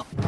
you